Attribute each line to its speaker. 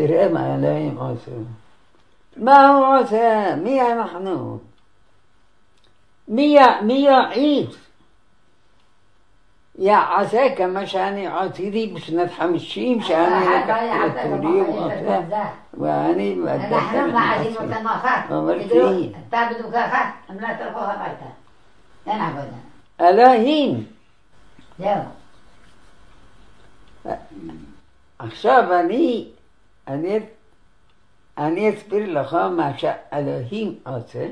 Speaker 1: ترام عليهم عسى ما هو عسى؟ مية نحن مية مية عيد. يا عساك مشاني عتيدي باش نتحمل شي مشاني لك وأنا وأني نحن ما عايزين مكان
Speaker 2: تعبدوا كافات لا تلقوها بعدها لا نعبدها
Speaker 1: الاهين
Speaker 2: يلا
Speaker 1: عشابني אני, אסביר לך מה שאלוהים עושה